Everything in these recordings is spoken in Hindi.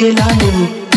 feel I knew.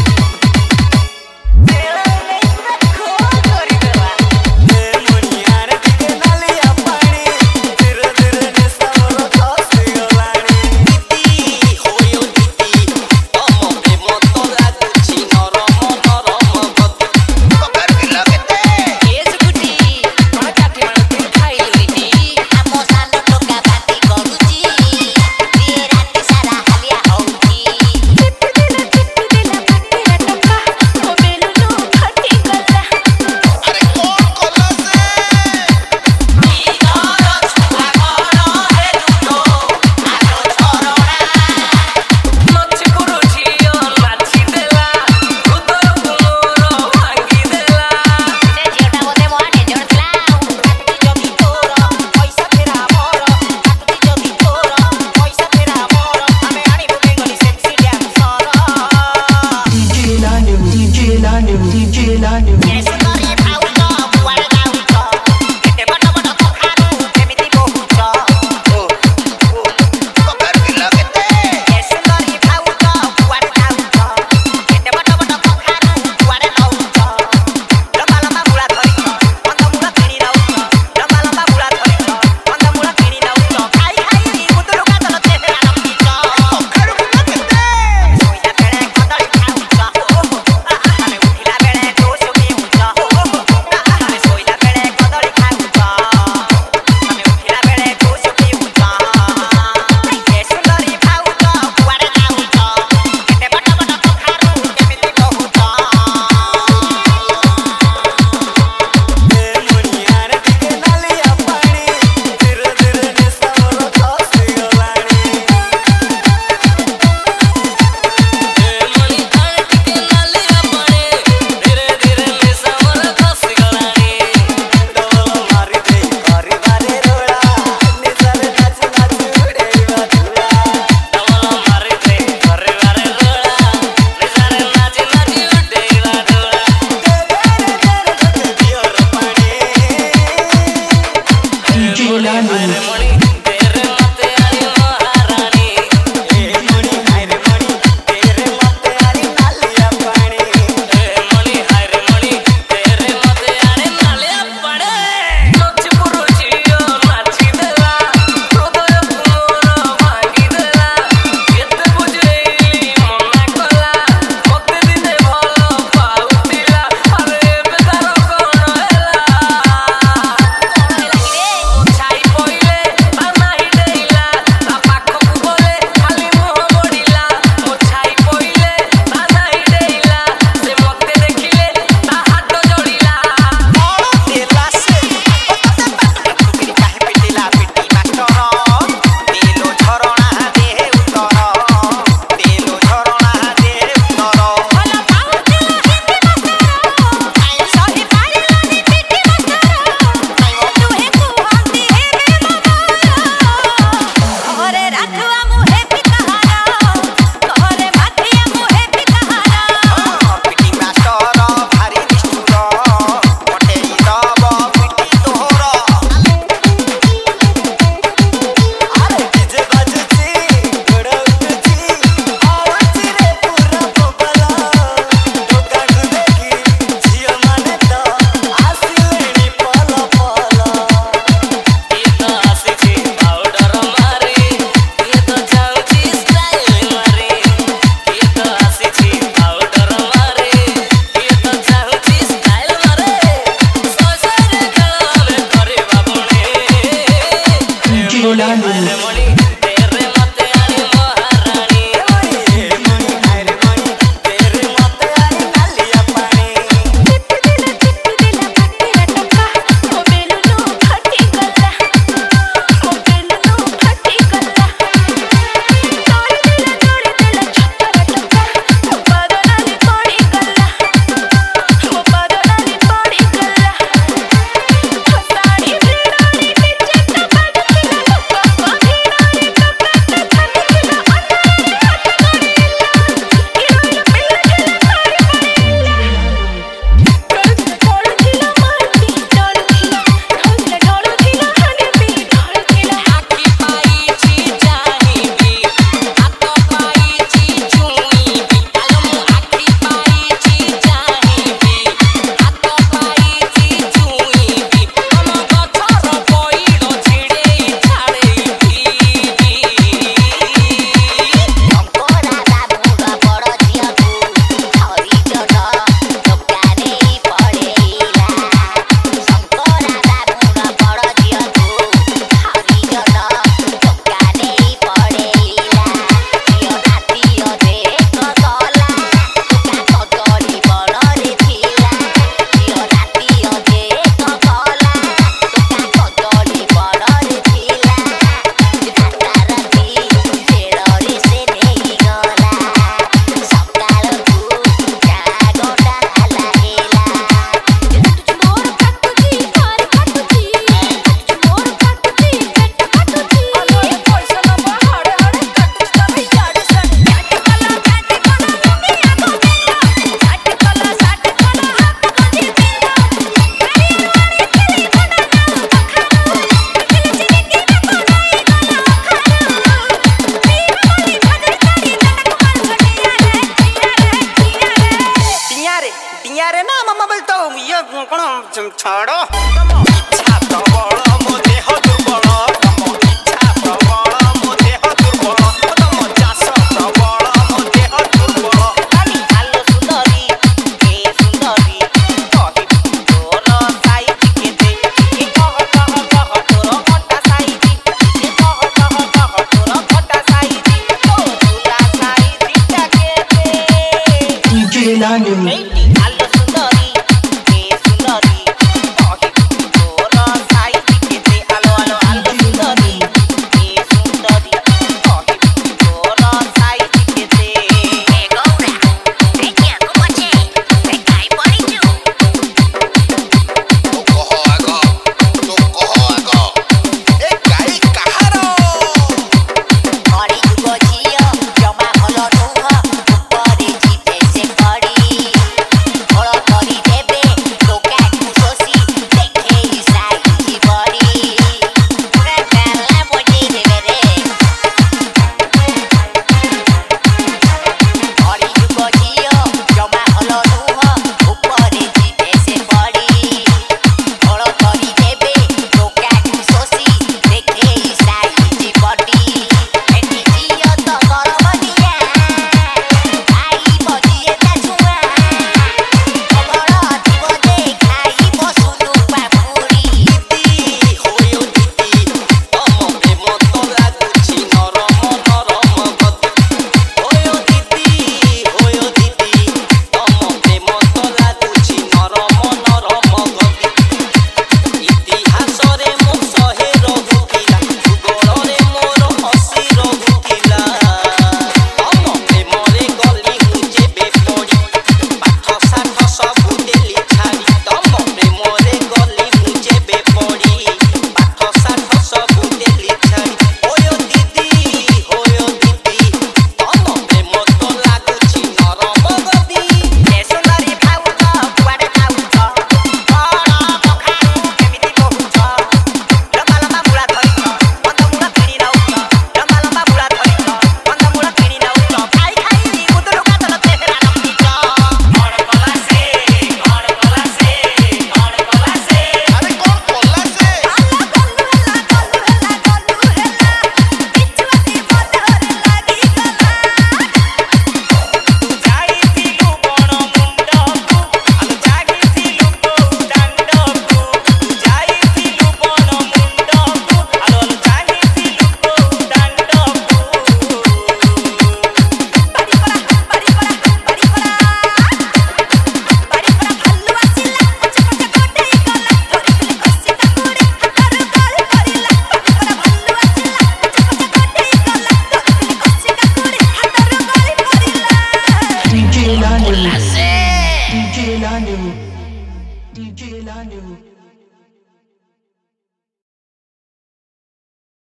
कौन छाड़ो।